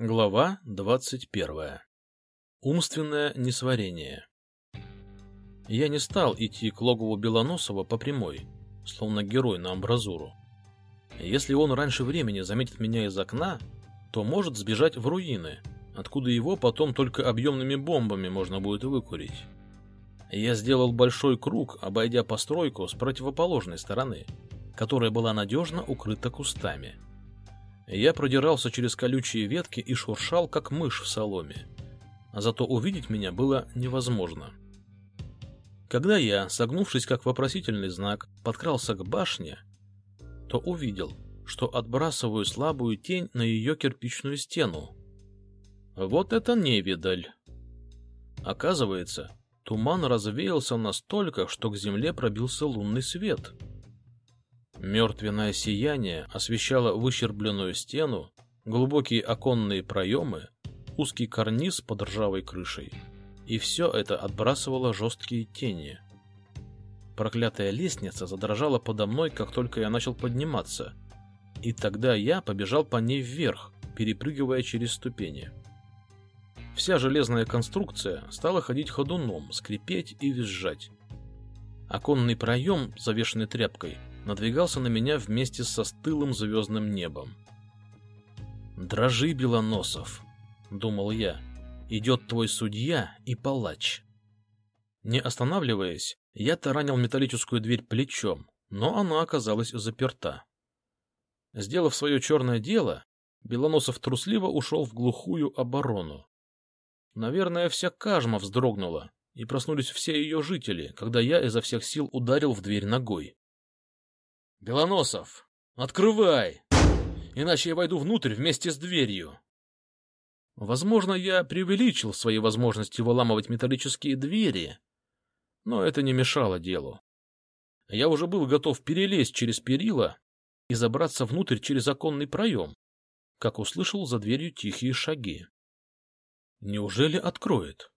Глава двадцать первая. Умственное несварение. Я не стал идти к логову Белоносова по прямой, словно герой на амбразуру. Если он раньше времени заметит меня из окна, то может сбежать в руины, откуда его потом только объемными бомбами можно будет выкурить. Я сделал большой круг, обойдя постройку с противоположной стороны, которая была надежно укрыта кустами. Я продирался через колючие ветки и шуршал, как мышь в соломе. А зато увидеть меня было невозможно. Когда я, согнувшись как вопросительный знак, подкрался к башне, то увидел, что отбрасываю слабую тень на ее кирпичную стену. Вот это невидаль! Оказывается, туман развеялся настолько, что к земле пробился лунный свет — Мертвенное сияние освещало выщербленную стену, глубокие оконные проемы, узкий карниз под ржавой крышей, и все это отбрасывало жесткие тени. Проклятая лестница задрожала подо мной, как только я начал подниматься, и тогда я побежал по ней вверх, перепрыгивая через ступени. Вся железная конструкция стала ходить ходуном, скрипеть и визжать. Оконный проем, завешенный тряпкой, надвигался на меня вместе со стылым звездным небом. «Дрожи, Белоносов!» — думал я. «Идет твой судья и палач». Не останавливаясь, я таранил металлическую дверь плечом, но она оказалась заперта. Сделав свое черное дело, Белоносов трусливо ушел в глухую оборону. Наверное, вся Кажма вздрогнула, и проснулись все ее жители, когда я изо всех сил ударил в дверь ногой. Белоносов, открывай! Иначе я войду внутрь вместе с дверью. Возможно, я преувеличил свои возможности выламывать металлические двери, но это не мешало делу. Я уже был готов перелезть через перила и забраться внутрь через оконный проем, как услышал за дверью тихие шаги. Неужели откроет?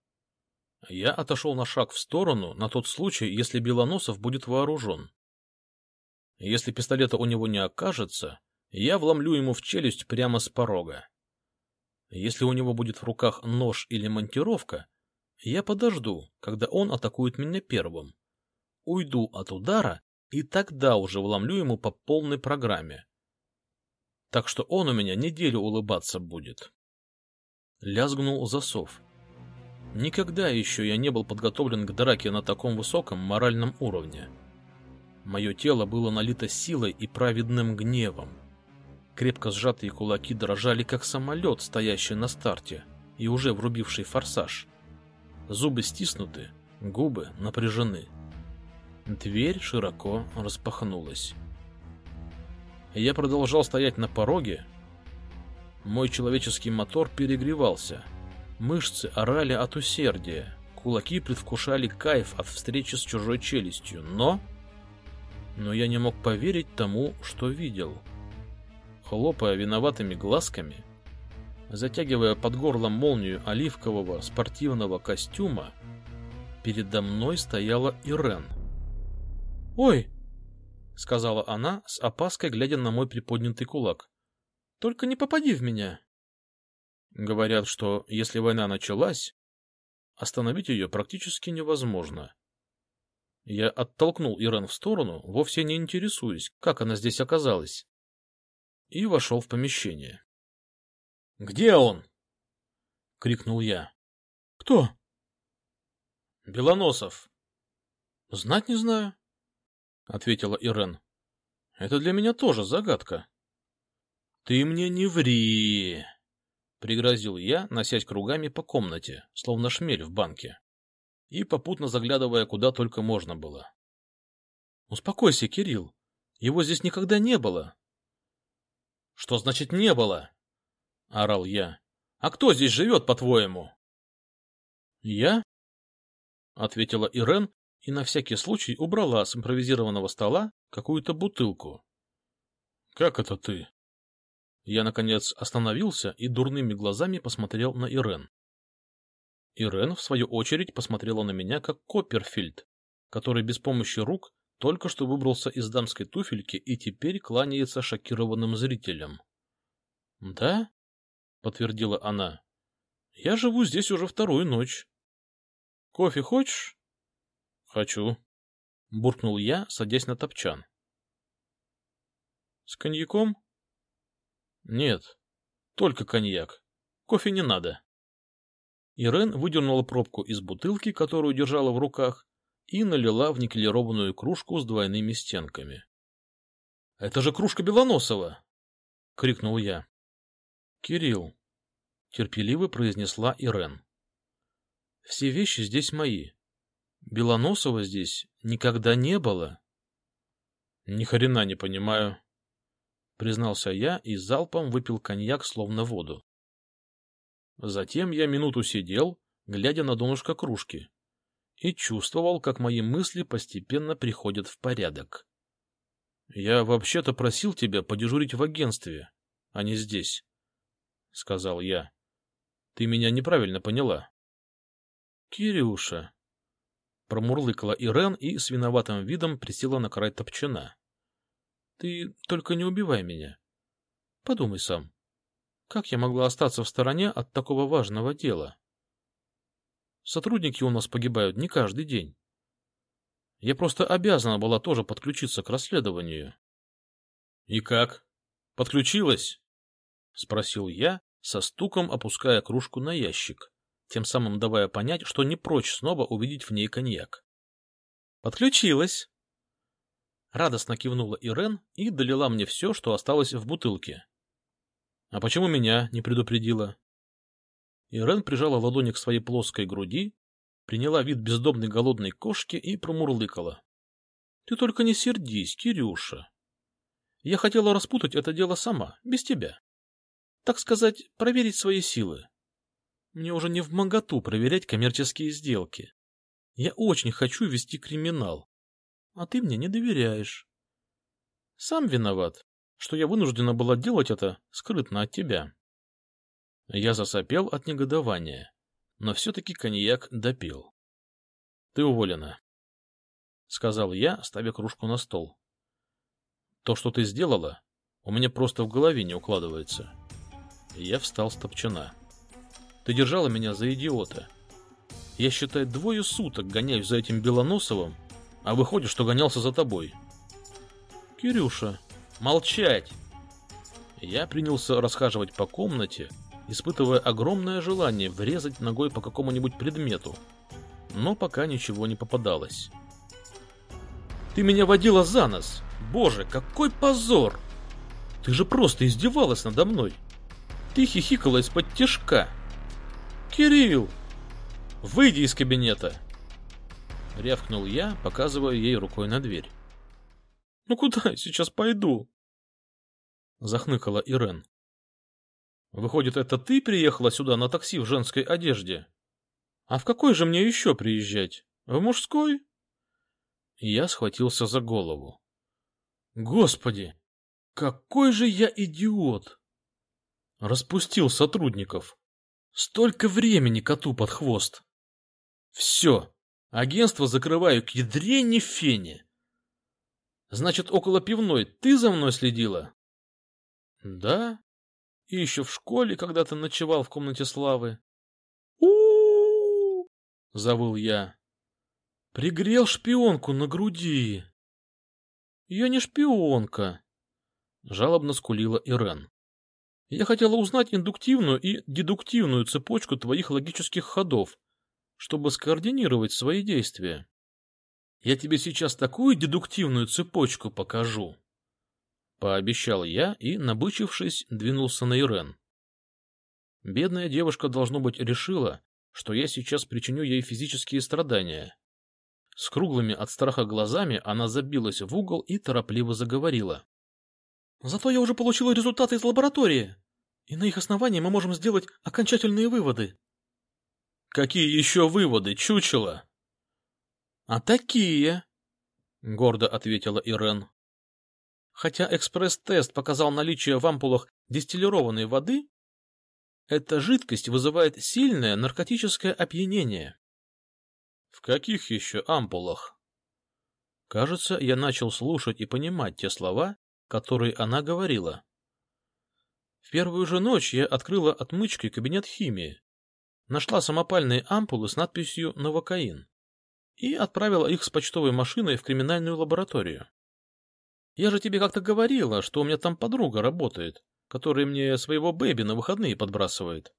Я отошел на шаг в сторону на тот случай, если Белоносов будет вооружен. Если пистолета у него не окажется, я вломлю ему в челюсть прямо с порога. Если у него будет в руках нож или монтировка, я подожду, когда он атакует меня первым. Уйду от удара и тогда уже вломлю ему по полной программе. Так что он у меня неделю улыбаться будет. Лязгнул засов. Никогда еще я не был подготовлен к драке на таком высоком моральном уровне. Мое тело было налито силой и праведным гневом. Крепко сжатые кулаки дрожали, как самолет, стоящий на старте и уже врубивший форсаж. Зубы стиснуты, губы напряжены. Дверь широко распахнулась. Я продолжал стоять на пороге. Мой человеческий мотор перегревался. Мышцы орали от усердия. Кулаки предвкушали кайф от встречи с чужой челюстью. Но но я не мог поверить тому, что видел. Хлопая виноватыми глазками, затягивая под горлом молнию оливкового спортивного костюма, передо мной стояла Ирен. «Ой!» — сказала она с опаской, глядя на мой приподнятый кулак. «Только не попади в меня!» Говорят, что если война началась, остановить ее практически невозможно. Я оттолкнул Ирен в сторону, вовсе не интересуясь, как она здесь оказалась, и вошел в помещение. — Где он? — крикнул я. — Кто? — Белоносов. — Знать не знаю, — ответила Ирен. — Это для меня тоже загадка. — Ты мне не ври! — пригрозил я, носясь кругами по комнате, словно шмель в банке и попутно заглядывая куда только можно было. — Успокойся, Кирилл. Его здесь никогда не было. — Что значит «не было»? — орал я. — А кто здесь живет, по-твоему? — Я? — ответила Ирен и на всякий случай убрала с импровизированного стола какую-то бутылку. — Как это ты? Я, наконец, остановился и дурными глазами посмотрел на Ирен. Ирен, в свою очередь, посмотрела на меня, как Копперфильд, который без помощи рук только что выбрался из дамской туфельки и теперь кланяется шокированным зрителям. — Да? подтвердила она. Я живу здесь уже вторую ночь. Кофе хочешь? Хочу, буркнул я, садясь на топчан. С коньяком? Нет, только коньяк. Кофе не надо. Ирен выдернула пробку из бутылки, которую держала в руках, и налила в никелированную кружку с двойными стенками. — Это же кружка Белоносова! — крикнул я. — Кирилл, — терпеливо произнесла Ирен. — Все вещи здесь мои. Белоносова здесь никогда не было. — Ни хрена не понимаю, — признался я и залпом выпил коньяк, словно воду. Затем я минуту сидел, глядя на донышко кружки, и чувствовал, как мои мысли постепенно приходят в порядок. «Я вообще-то просил тебя подежурить в агентстве, а не здесь», — сказал я. «Ты меня неправильно поняла». «Кирюша», — промурлыкала Ирен и с виноватым видом присела на край топчана. «Ты только не убивай меня. Подумай сам. Как я могла остаться в стороне от такого важного дела? Сотрудники у нас погибают не каждый день. Я просто обязана была тоже подключиться к расследованию. — И как? Подключилась? — спросил я, со стуком опуская кружку на ящик, тем самым давая понять, что не прочь снова увидеть в ней коньяк. — Подключилась. Радостно кивнула Ирен и долила мне все, что осталось в бутылке. А почему меня не предупредила? Ирен прижала ладони к своей плоской груди, приняла вид бездомной голодной кошки и промурлыкала. — Ты только не сердись, Кирюша. Я хотела распутать это дело сама, без тебя. Так сказать, проверить свои силы. Мне уже не в моготу проверять коммерческие сделки. Я очень хочу вести криминал, а ты мне не доверяешь. Сам виноват что я вынуждена была делать это скрытно от тебя. Я засопел от негодования, но все-таки коньяк допил. — Ты уволена, — сказал я, ставя кружку на стол. — То, что ты сделала, у меня просто в голове не укладывается. Я встал с топчана. Ты держала меня за идиота. Я, считай, двое суток гоняюсь за этим Белоносовым, а выходит, что гонялся за тобой. — Кирюша, Молчать! Я принялся расхаживать по комнате, испытывая огромное желание врезать ногой по какому-нибудь предмету, но пока ничего не попадалось. «Ты меня водила за нос! Боже, какой позор! Ты же просто издевалась надо мной! Ты хихикала из-под тяжка! Кирилл! Выйди из кабинета!» Рявкнул я, показывая ей рукой на дверь. «Ну куда я сейчас пойду?» Захныкала Ирен. Выходит, это ты приехала сюда на такси в женской одежде? А в какой же мне еще приезжать? В мужской? Я схватился за голову. Господи, какой же я идиот! Распустил сотрудников. Столько времени коту под хвост. Все, агентство закрываю к ядрене фене. Значит, около пивной ты за мной следила? Да? И еще в школе когда-то ночевал в комнате славы. у завыл я. Пригрел шпионку на груди. Я не шпионка, жалобно скулила Ирен. Я хотела узнать индуктивную и дедуктивную цепочку твоих логических ходов, чтобы скоординировать свои действия. Я тебе сейчас такую дедуктивную цепочку покажу, Пообещал я и, набычившись, двинулся на Ирен. Бедная девушка, должно быть, решила, что я сейчас причиню ей физические страдания. С круглыми от страха глазами она забилась в угол и торопливо заговорила. «Зато я уже получила результаты из лаборатории, и на их основании мы можем сделать окончательные выводы». «Какие еще выводы, чучело?» «А такие», — гордо ответила Ирен. Хотя экспресс-тест показал наличие в ампулах дистиллированной воды, эта жидкость вызывает сильное наркотическое опьянение. В каких еще ампулах? Кажется, я начал слушать и понимать те слова, которые она говорила. В первую же ночь я открыла отмычкой кабинет химии, нашла самопальные ампулы с надписью «Новокаин» и отправила их с почтовой машиной в криминальную лабораторию. Я же тебе как-то говорила, что у меня там подруга работает, которая мне своего бэби на выходные подбрасывает.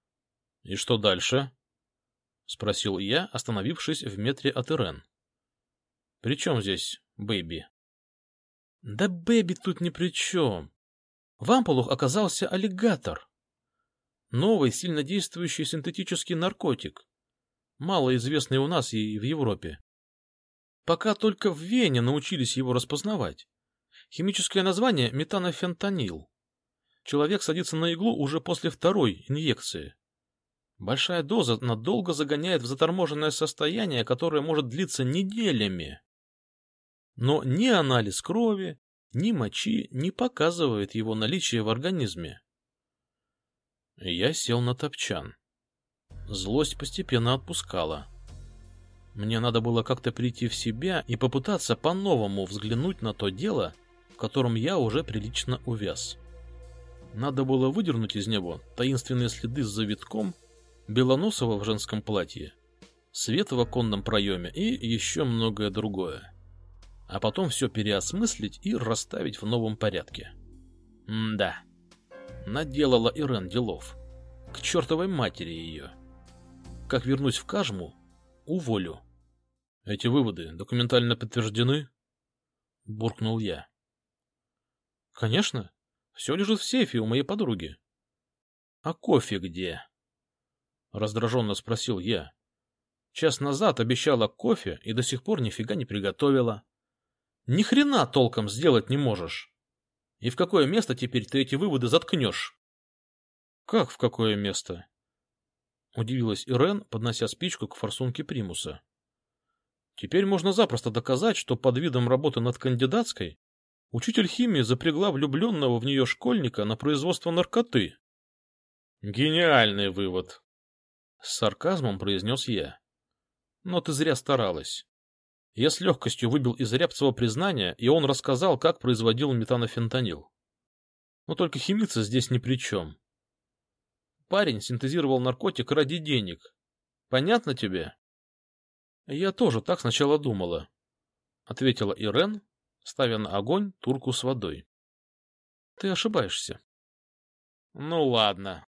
— И что дальше? — спросил я, остановившись в метре от Ирен. — При чем здесь бэби? — Да бэби тут ни при чем. В ампулах оказался аллигатор. Новый, сильно действующий синтетический наркотик, малоизвестный у нас и в Европе. Пока только в Вене научились его распознавать. Химическое название – метанофентанил. Человек садится на иглу уже после второй инъекции. Большая доза надолго загоняет в заторможенное состояние, которое может длиться неделями. Но ни анализ крови, ни мочи не показывает его наличие в организме. Я сел на топчан. Злость постепенно отпускала. Мне надо было как-то прийти в себя и попытаться по-новому взглянуть на то дело, в котором я уже прилично увяз. Надо было выдернуть из него таинственные следы с завитком, Белоносова в женском платье, свет в оконном проеме и еще многое другое. А потом все переосмыслить и расставить в новом порядке. М-да. Наделала Ирен делов. К чертовой матери ее. Как вернусь в Кажму, уволю. Эти выводы документально подтверждены? Буркнул я. Конечно. Все лежит в сейфе у моей подруги. А кофе где? Раздраженно спросил я. Час назад обещала кофе и до сих пор нифига не приготовила. Ни хрена толком сделать не можешь. И в какое место теперь ты эти выводы заткнешь? Как в какое место? Удивилась Ирен, поднося спичку к форсунке примуса. Теперь можно запросто доказать, что под видом работы над кандидатской Учитель химии запрягла влюбленного в нее школьника на производство наркоты. Гениальный вывод. С сарказмом произнес я. Но ты зря старалась. Я с легкостью выбил из Рябцева признание, и он рассказал, как производил метанофентанил. Но только химица здесь ни при чем. Парень синтезировал наркотик ради денег. Понятно тебе? Я тоже так сначала думала, — ответила Ирен, ставя на огонь турку с водой. — Ты ошибаешься. — Ну ладно.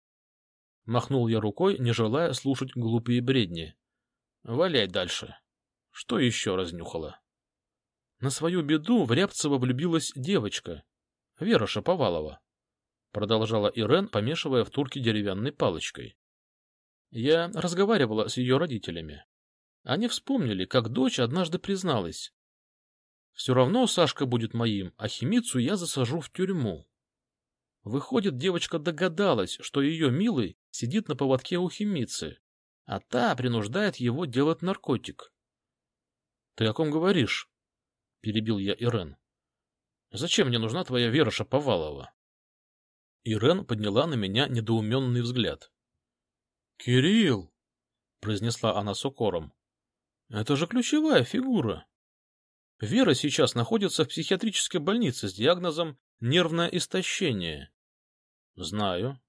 Махнул я рукой, не желая слушать глупые бредни. — Валяй дальше. Что еще разнюхала? На свою беду в Рябцева влюбилась девочка, Вера Шаповалова. Продолжала Ирен, помешивая в турке деревянной палочкой. Я разговаривала с ее родителями. Они вспомнили, как дочь однажды призналась, все равно Сашка будет моим, а химицу я засажу в тюрьму. Выходит, девочка догадалась, что ее милый сидит на поводке у химицы, а та принуждает его делать наркотик. — Ты о ком говоришь? — перебил я Ирен. — Зачем мне нужна твоя Вера Шаповалова? Ирен подняла на меня недоуменный взгляд. — Кирилл! — произнесла она с укором. — Это же ключевая фигура. Вера сейчас находится в психиатрической больнице с диагнозом нервное истощение. Знаю.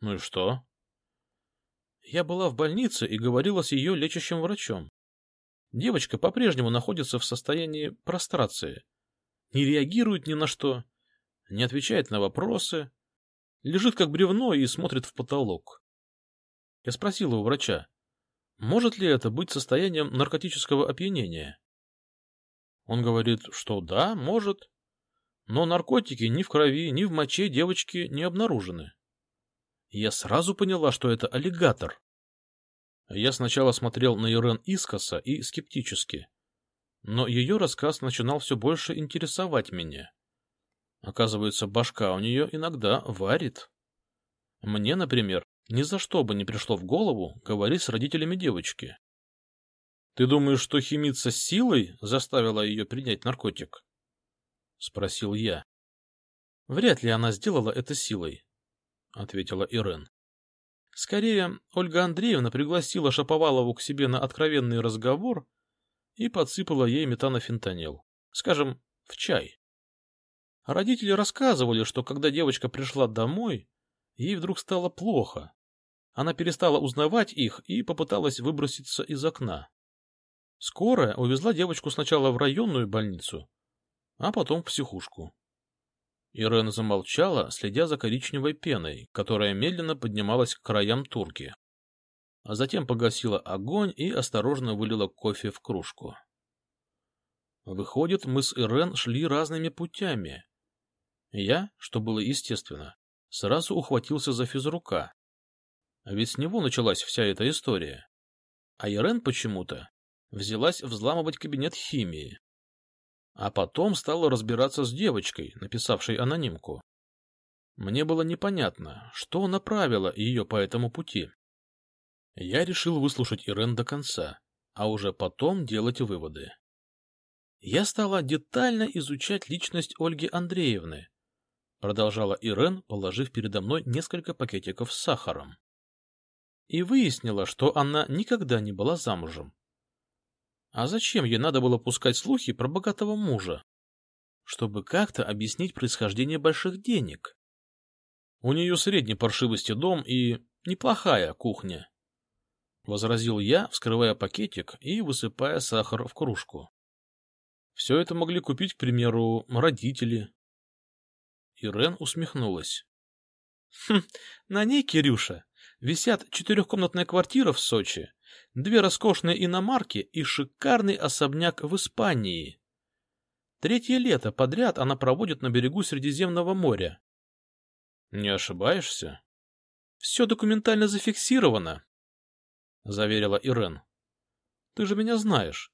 Ну и что? Я была в больнице и говорила с ее лечащим врачом. Девочка по-прежнему находится в состоянии прострации. Не реагирует ни на что, не отвечает на вопросы, лежит как бревно и смотрит в потолок. Я спросила у врача, может ли это быть состоянием наркотического опьянения. Он говорит, что да, может, но наркотики ни в крови, ни в моче девочки не обнаружены. Я сразу поняла, что это аллигатор. Я сначала смотрел на Ирен искоса и скептически, но ее рассказ начинал все больше интересовать меня. Оказывается, башка у нее иногда варит. Мне, например, ни за что бы не пришло в голову говорить с родителями девочки. Ты думаешь, что химица силой заставила ее принять наркотик? — спросил я. — Вряд ли она сделала это силой, — ответила Ирен. Скорее, Ольга Андреевна пригласила Шаповалову к себе на откровенный разговор и подсыпала ей метанофентанил. Скажем, в чай. Родители рассказывали, что когда девочка пришла домой, ей вдруг стало плохо. Она перестала узнавать их и попыталась выброситься из окна. Скорая увезла девочку сначала в районную больницу, а потом в психушку. Ирена замолчала, следя за коричневой пеной, которая медленно поднималась к краям турки. А затем погасила огонь и осторожно вылила кофе в кружку. Выходит, мы с Ирен шли разными путями. Я, что было естественно, сразу ухватился за физрука. А ведь с него началась вся эта история. А Ирен почему-то взялась взламывать кабинет химии. А потом стала разбираться с девочкой, написавшей анонимку. Мне было непонятно, что направило ее по этому пути. Я решил выслушать Ирен до конца, а уже потом делать выводы. Я стала детально изучать личность Ольги Андреевны, продолжала Ирен, положив передо мной несколько пакетиков с сахаром. И выяснила, что она никогда не была замужем. А зачем ей надо было пускать слухи про богатого мужа? Чтобы как-то объяснить происхождение больших денег. У нее средней паршивости дом и неплохая кухня. Возразил я, вскрывая пакетик и высыпая сахар в кружку. Все это могли купить, к примеру, родители. Ирен усмехнулась. Хм, на ней, Кирюша, висят четырехкомнатная квартира в Сочи, две роскошные иномарки и шикарный особняк в Испании. Третье лето подряд она проводит на берегу Средиземного моря. — Не ошибаешься? — Все документально зафиксировано, — заверила Ирен. — Ты же меня знаешь.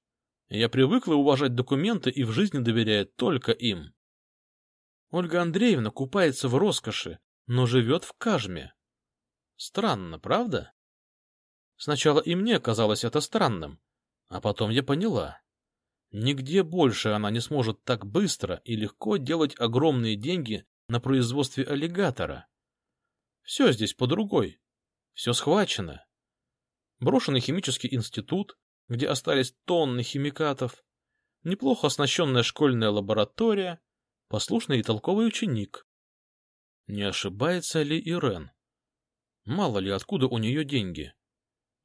Я привыкла уважать документы и в жизни доверяю только им. Ольга Андреевна купается в роскоши, но живет в Кажме. Странно, правда? Сначала и мне казалось это странным, а потом я поняла. Нигде больше она не сможет так быстро и легко делать огромные деньги на производстве аллигатора. Все здесь по другой. Все схвачено. Брошенный химический институт, где остались тонны химикатов, неплохо оснащенная школьная лаборатория, послушный и толковый ученик. Не ошибается ли Ирен? Мало ли, откуда у нее деньги.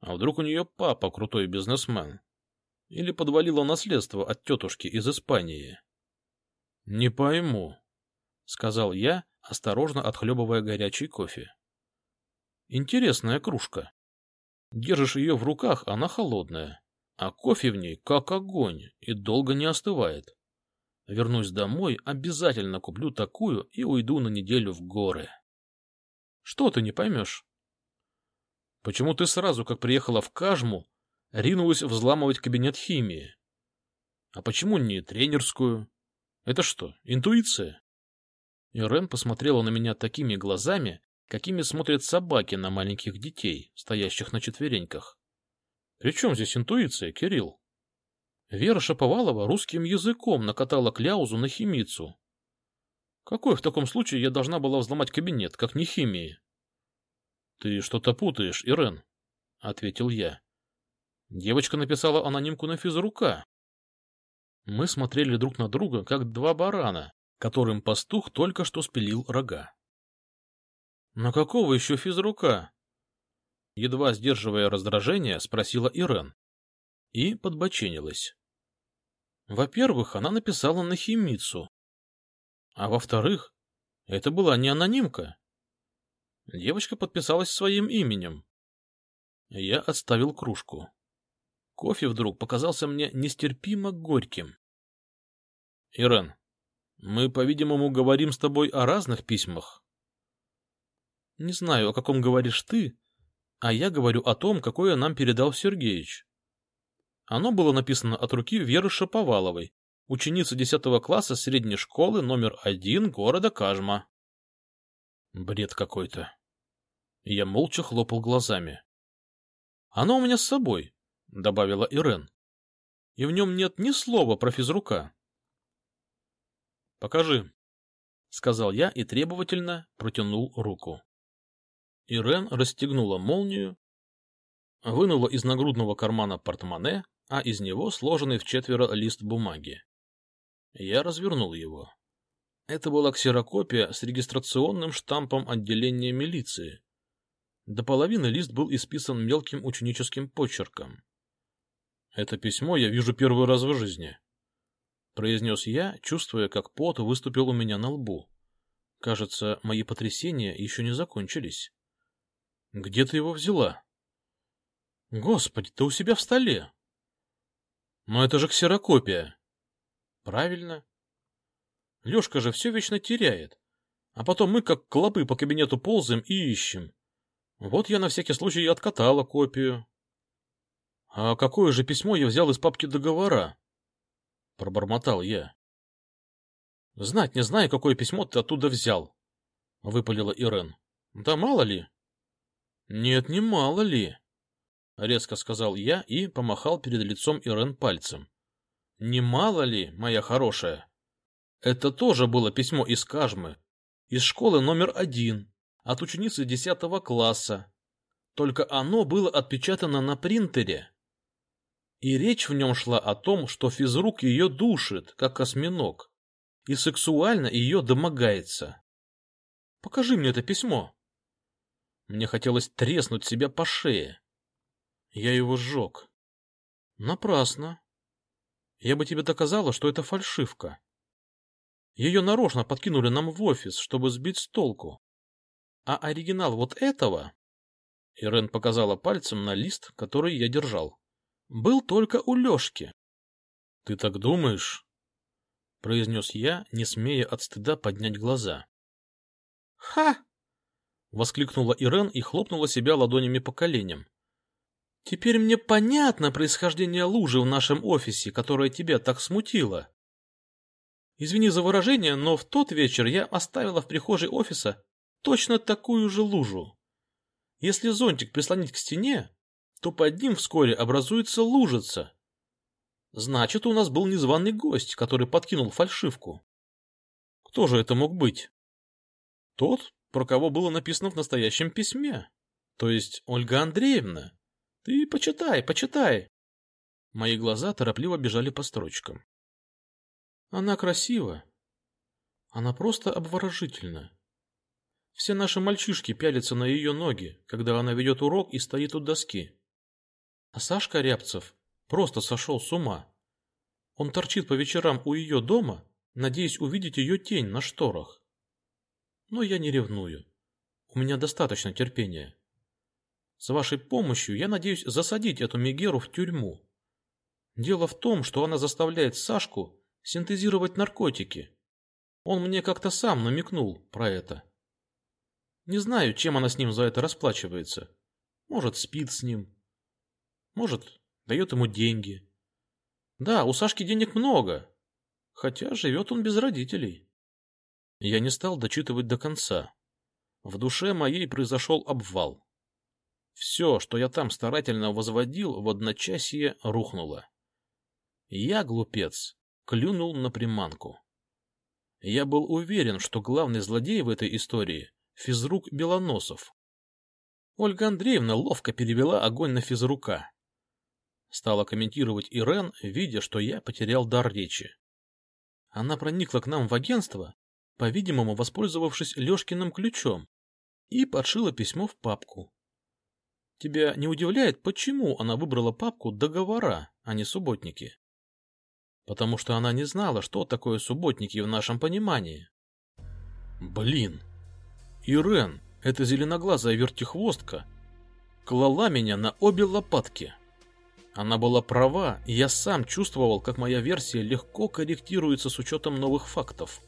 А вдруг у нее папа крутой бизнесмен? Или подвалило наследство от тетушки из Испании? — Не пойму, — сказал я, осторожно отхлебывая горячий кофе. — Интересная кружка. Держишь ее в руках, она холодная, а кофе в ней как огонь и долго не остывает. Вернусь домой, обязательно куплю такую и уйду на неделю в горы. Что ты не поймешь? Почему ты сразу, как приехала в Кажму, ринулась взламывать кабинет химии? А почему не тренерскую? Это что, интуиция? Ирен посмотрела на меня такими глазами, какими смотрят собаки на маленьких детей, стоящих на четвереньках. При чем здесь интуиция, Кирилл? Вера Шаповалова русским языком накатала кляузу на химицу. Какой в таком случае я должна была взломать кабинет, как не химии? «Ты что-то путаешь, Ирен», — ответил я. Девочка написала анонимку на физрука. Мы смотрели друг на друга, как два барана, которым пастух только что спилил рога. «На какого еще физрука?» Едва сдерживая раздражение, спросила Ирен. И подбоченилась. Во-первых, она написала на химицу. А во-вторых, это была не анонимка. Девочка подписалась своим именем. Я отставил кружку. Кофе вдруг показался мне нестерпимо горьким. — Ирен, мы, по-видимому, говорим с тобой о разных письмах. — Не знаю, о каком говоришь ты, а я говорю о том, какое нам передал Сергеич. Оно было написано от руки Веры Шаповаловой, ученицы 10 класса средней школы номер один города Кажма. Бред какой-то. Я молча хлопал глазами. — Оно у меня с собой, — добавила Ирен. — И в нем нет ни слова про физрука. — Покажи, — сказал я и требовательно протянул руку. Ирен расстегнула молнию, вынула из нагрудного кармана портмоне, а из него сложенный в четверо лист бумаги. Я развернул его. Это была ксерокопия с регистрационным штампом отделения милиции. До половины лист был исписан мелким ученическим почерком. «Это письмо я вижу первый раз в жизни», — произнес я, чувствуя, как пот выступил у меня на лбу. Кажется, мои потрясения еще не закончились. «Где ты его взяла?» «Господи, ты у себя в столе!» «Но это же ксерокопия!» «Правильно. Лешка же все вечно теряет. А потом мы, как клопы, по кабинету ползаем и ищем. Вот я на всякий случай откатала копию. А какое же письмо я взял из папки договора? Пробормотал я. Знать не знаю, какое письмо ты оттуда взял, выпалила Ирен. Да мало ли. Нет, не мало ли, резко сказал я и помахал перед лицом Ирен пальцем. Не мало ли, моя хорошая? Это тоже было письмо из Кажмы, из школы номер один, от ученицы десятого класса. Только оно было отпечатано на принтере. И речь в нем шла о том, что физрук ее душит, как осьминог, и сексуально ее домогается. Покажи мне это письмо. Мне хотелось треснуть себя по шее. Я его сжег. Напрасно. Я бы тебе доказала, что это фальшивка. Ее нарочно подкинули нам в офис, чтобы сбить с толку. А оригинал вот этого... Ирен показала пальцем на лист, который я держал. Был только у Лешки. — Ты так думаешь? — произнес я, не смея от стыда поднять глаза. — Ха! — воскликнула Ирен и хлопнула себя ладонями по коленям. — Теперь мне понятно происхождение лужи в нашем офисе, которая тебя так смутила. Извини за выражение, но в тот вечер я оставила в прихожей офиса точно такую же лужу. Если зонтик прислонить к стене, то под ним вскоре образуется лужица. Значит, у нас был незваный гость, который подкинул фальшивку. Кто же это мог быть? Тот, про кого было написано в настоящем письме. То есть Ольга Андреевна. Ты почитай, почитай. Мои глаза торопливо бежали по строчкам. Она красива. Она просто обворожительна. Все наши мальчишки пялятся на ее ноги, когда она ведет урок и стоит у доски. А Сашка Рябцев просто сошел с ума. Он торчит по вечерам у ее дома, надеясь увидеть ее тень на шторах. Но я не ревную. У меня достаточно терпения. С вашей помощью я надеюсь засадить эту Мегеру в тюрьму. Дело в том, что она заставляет Сашку синтезировать наркотики. Он мне как-то сам намекнул про это. Не знаю, чем она с ним за это расплачивается. Может, спит с ним. Может, дает ему деньги. Да, у Сашки денег много, хотя живет он без родителей. Я не стал дочитывать до конца. В душе моей произошел обвал. Все, что я там старательно возводил, в одночасье рухнуло. Я, глупец, клюнул на приманку. Я был уверен, что главный злодей в этой истории — физрук Белоносов. Ольга Андреевна ловко перевела огонь на физрука. Стала комментировать Ирен, видя, что я потерял дар речи. Она проникла к нам в агентство, по-видимому, воспользовавшись Лешкиным ключом, и подшила письмо в папку. Тебя не удивляет, почему она выбрала папку «Договора», а не «Субботники»? Потому что она не знала, что такое субботники в нашем понимании. Блин, Ирен, эта зеленоглазая вертихвостка, клала меня на обе лопатки. Она была права, и я сам чувствовал, как моя версия легко корректируется с учетом новых фактов.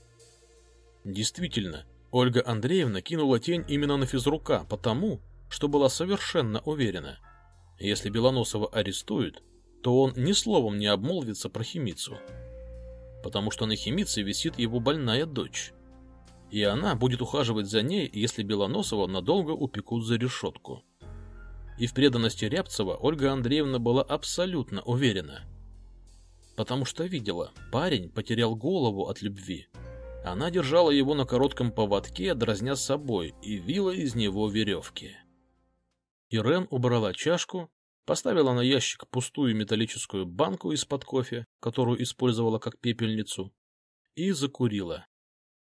Действительно, Ольга Андреевна кинула тень именно на физрука, потому, что была совершенно уверена. Если Белоносова арестуют, то он ни словом не обмолвится про химицу. Потому что на химице висит его больная дочь. И она будет ухаживать за ней, если Белоносова надолго упекут за решетку. И в преданности Рябцева Ольга Андреевна была абсолютно уверена. Потому что видела, парень потерял голову от любви. Она держала его на коротком поводке, дразня собой, и вила из него веревки. Ирен убрала чашку, поставила на ящик пустую металлическую банку из-под кофе, которую использовала как пепельницу, и закурила.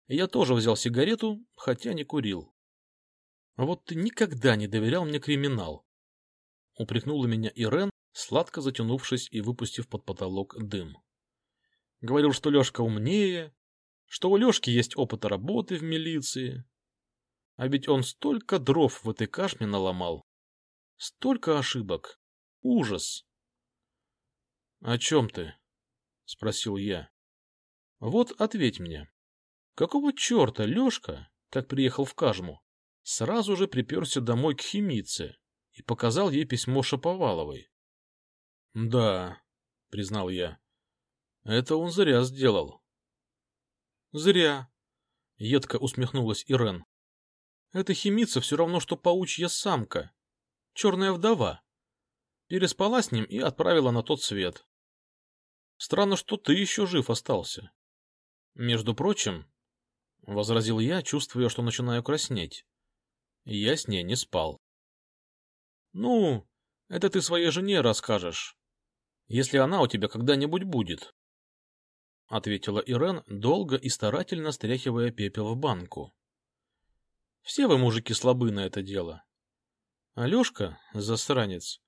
Я тоже взял сигарету, хотя не курил. Вот ты никогда не доверял мне криминал. Упрекнула меня Ирен, сладко затянувшись и выпустив под потолок дым. Говорил, что Лешка умнее, что у Лешки есть опыт работы в милиции. А ведь он столько дров в этой кашме наломал. Столько ошибок. Ужас. — О чем ты? — спросил я. — Вот ответь мне. Какого черта Лешка, как приехал в Кажму, сразу же приперся домой к химице и показал ей письмо Шаповаловой? — Да, — признал я, — это он зря сделал. — Зря, — едко усмехнулась Ирен. — Эта химица все равно, что паучья самка, черная вдова. Переспала с ним и отправила на тот свет. Странно, что ты еще жив остался. Между прочим, — возразил я, чувствуя, что начинаю краснеть, — я с ней не спал. — Ну, это ты своей жене расскажешь, если она у тебя когда-нибудь будет, — ответила Ирен, долго и старательно стряхивая пепел в банку. — Все вы, мужики, слабы на это дело. Алешка, засранец,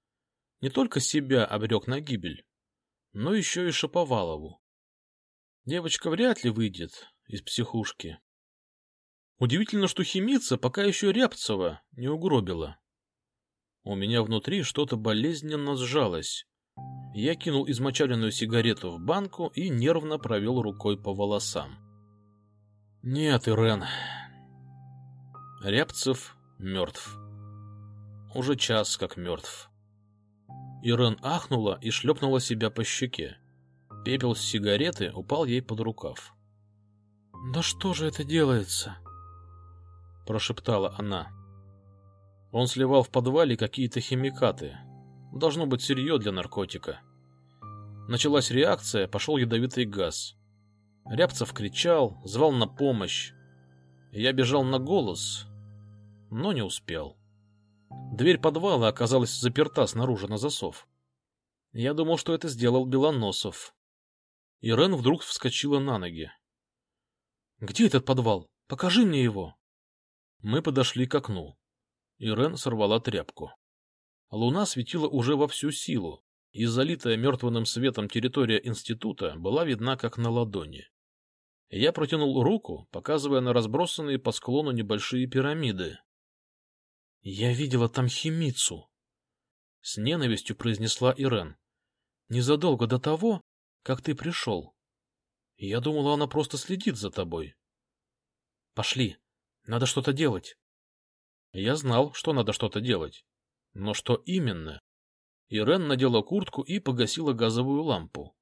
не только себя обрек на гибель, но еще и Шаповалову. Девочка вряд ли выйдет из психушки. Удивительно, что химица пока еще Рябцева не угробила. У меня внутри что-то болезненно сжалось. Я кинул измочаленную сигарету в банку и нервно провел рукой по волосам. Нет, Ирен. Рябцев мертв. Уже час как мертв. Ирен ахнула и шлепнула себя по щеке. Пепел с сигареты упал ей под рукав. — Да что же это делается? — прошептала она. Он сливал в подвале какие-то химикаты. Должно быть сырье для наркотика. Началась реакция, пошел ядовитый газ. Рябцев кричал, звал на помощь. Я бежал на голос, но не успел. Дверь подвала оказалась заперта снаружи на засов. Я думал, что это сделал Белоносов. Ирен вдруг вскочила на ноги. — Где этот подвал? Покажи мне его. Мы подошли к окну. Ирен сорвала тряпку. Луна светила уже во всю силу, и залитая мертвенным светом территория института была видна как на ладони. Я протянул руку, показывая на разбросанные по склону небольшие пирамиды, «Я видела там химицу», — с ненавистью произнесла Ирен. «Незадолго до того, как ты пришел. Я думала, она просто следит за тобой». «Пошли, надо что-то делать». Я знал, что надо что-то делать. Но что именно? Ирен надела куртку и погасила газовую лампу.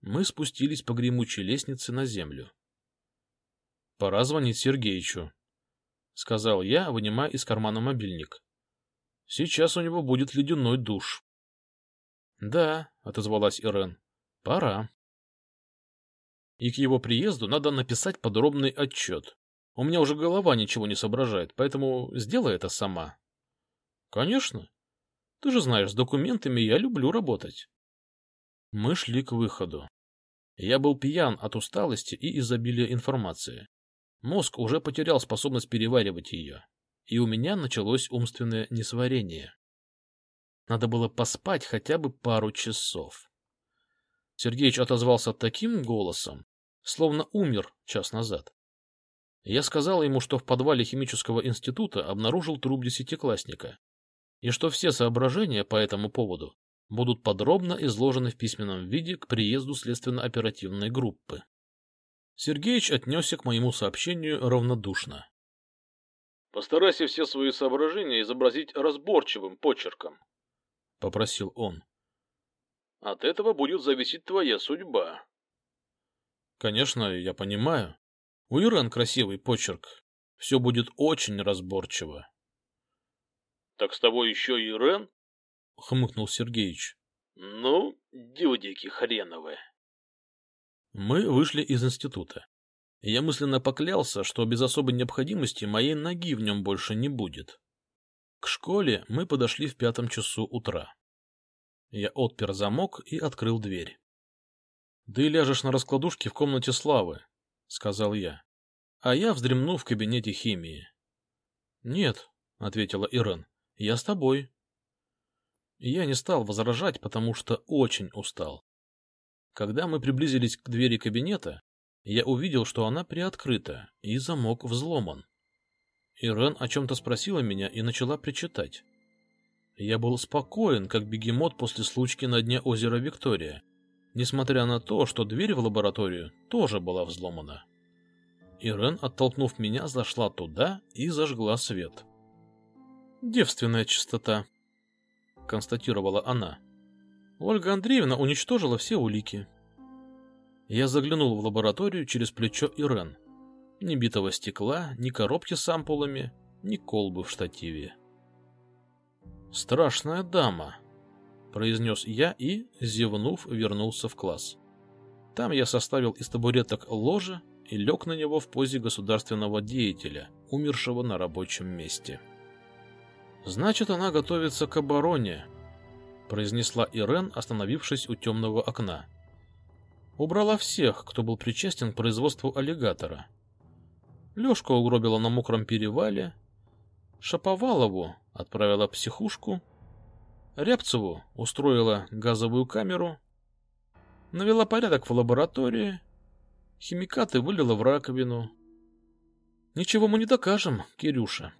Мы спустились по гремучей лестнице на землю. Пора звонить Сергеичу. — сказал я, вынимая из кармана мобильник. — Сейчас у него будет ледяной душ. — Да, — отозвалась Ирен, — пора. И к его приезду надо написать подробный отчет. У меня уже голова ничего не соображает, поэтому сделай это сама. — Конечно. Ты же знаешь, с документами я люблю работать. Мы шли к выходу. Я был пьян от усталости и изобилия информации. Мозг уже потерял способность переваривать ее, и у меня началось умственное несварение. Надо было поспать хотя бы пару часов. Сергеич отозвался таким голосом, словно умер час назад. Я сказал ему, что в подвале химического института обнаружил труп десятиклассника, и что все соображения по этому поводу будут подробно изложены в письменном виде к приезду следственно-оперативной группы. Сергеич отнесся к моему сообщению равнодушно. «Постарайся все свои соображения изобразить разборчивым почерком», — попросил он. «От этого будет зависеть твоя судьба». «Конечно, я понимаю. У Иран красивый почерк. Все будет очень разборчиво». «Так с тобой еще и Ирен?» — хмыкнул Сергеич. «Ну, дюдики хреновые». Мы вышли из института. Я мысленно поклялся, что без особой необходимости моей ноги в нем больше не будет. К школе мы подошли в пятом часу утра. Я отпер замок и открыл дверь. — Ты ляжешь на раскладушке в комнате Славы, — сказал я. а я вздремну в кабинете химии. — Нет, — ответила Ирен, — я с тобой. Я не стал возражать, потому что очень устал. Когда мы приблизились к двери кабинета, я увидел, что она приоткрыта, и замок взломан. Ирен о чем-то спросила меня и начала причитать. Я был спокоен, как бегемот после случки на дне озера Виктория, несмотря на то, что дверь в лабораторию тоже была взломана. Ирен, оттолкнув меня, зашла туда и зажгла свет. «Девственная чистота», — констатировала она. Ольга Андреевна уничтожила все улики. Я заглянул в лабораторию через плечо Ирен. Ни битого стекла, ни коробки с ампулами, ни колбы в штативе. «Страшная дама», — произнес я и, зевнув, вернулся в класс. Там я составил из табуреток ложе и лег на него в позе государственного деятеля, умершего на рабочем месте. «Значит, она готовится к обороне», — произнесла Ирен, остановившись у темного окна. Убрала всех, кто был причастен к производству аллигатора. Лешку угробила на мокром перевале, Шаповалову отправила психушку, Рябцеву устроила газовую камеру, навела порядок в лаборатории, химикаты вылила в раковину. Ничего мы не докажем, Кирюша.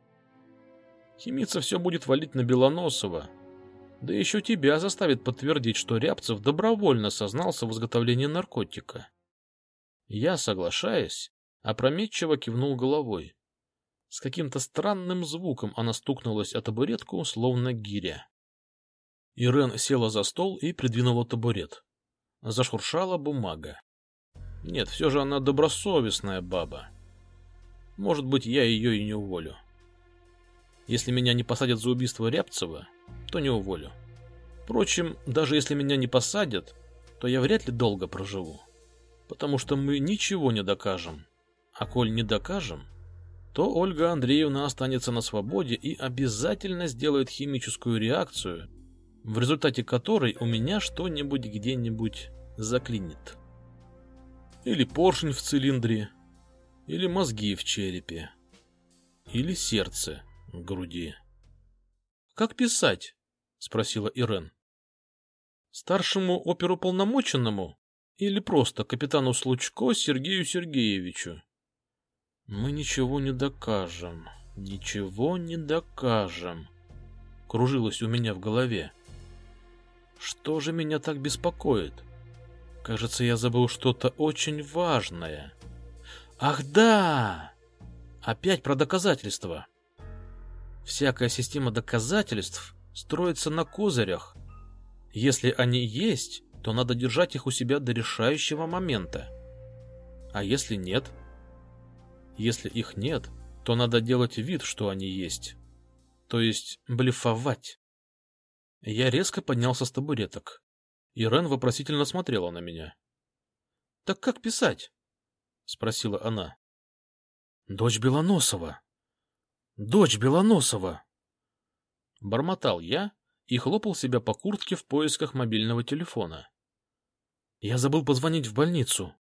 Химица все будет валить на Белоносова, да еще тебя заставит подтвердить, что Рябцев добровольно сознался в изготовлении наркотика. Я, соглашаясь, опрометчиво кивнул головой. С каким-то странным звуком она стукнулась о табуретку, словно гиря. Ирен села за стол и придвинула табурет. Зашуршала бумага. Нет, все же она добросовестная баба. Может быть, я ее и не уволю. Если меня не посадят за убийство Рябцева, то не уволю. Впрочем, даже если меня не посадят, то я вряд ли долго проживу. Потому что мы ничего не докажем. А коль не докажем, то Ольга Андреевна останется на свободе и обязательно сделает химическую реакцию, в результате которой у меня что-нибудь где-нибудь заклинит. Или поршень в цилиндре, или мозги в черепе, или сердце в груди. «Как писать?» — спросила Ирен. «Старшему оперуполномоченному или просто капитану Случко Сергею Сергеевичу?» Мы ничего не докажем, ничего не докажем. Кружилось у меня в голове. Что же меня так беспокоит? Кажется, я забыл что-то очень важное. Ах да! Опять про доказательства. Всякая система доказательств строится на козырях. Если они есть, то надо держать их у себя до решающего момента. А если нет – если их нет, то надо делать вид, что они есть. То есть блефовать. Я резко поднялся с табуреток. Ирен вопросительно смотрела на меня. — Так как писать? — спросила она. — Дочь Белоносова. Дочь Белоносова. Бормотал я и хлопал себя по куртке в поисках мобильного телефона. Я забыл позвонить в больницу.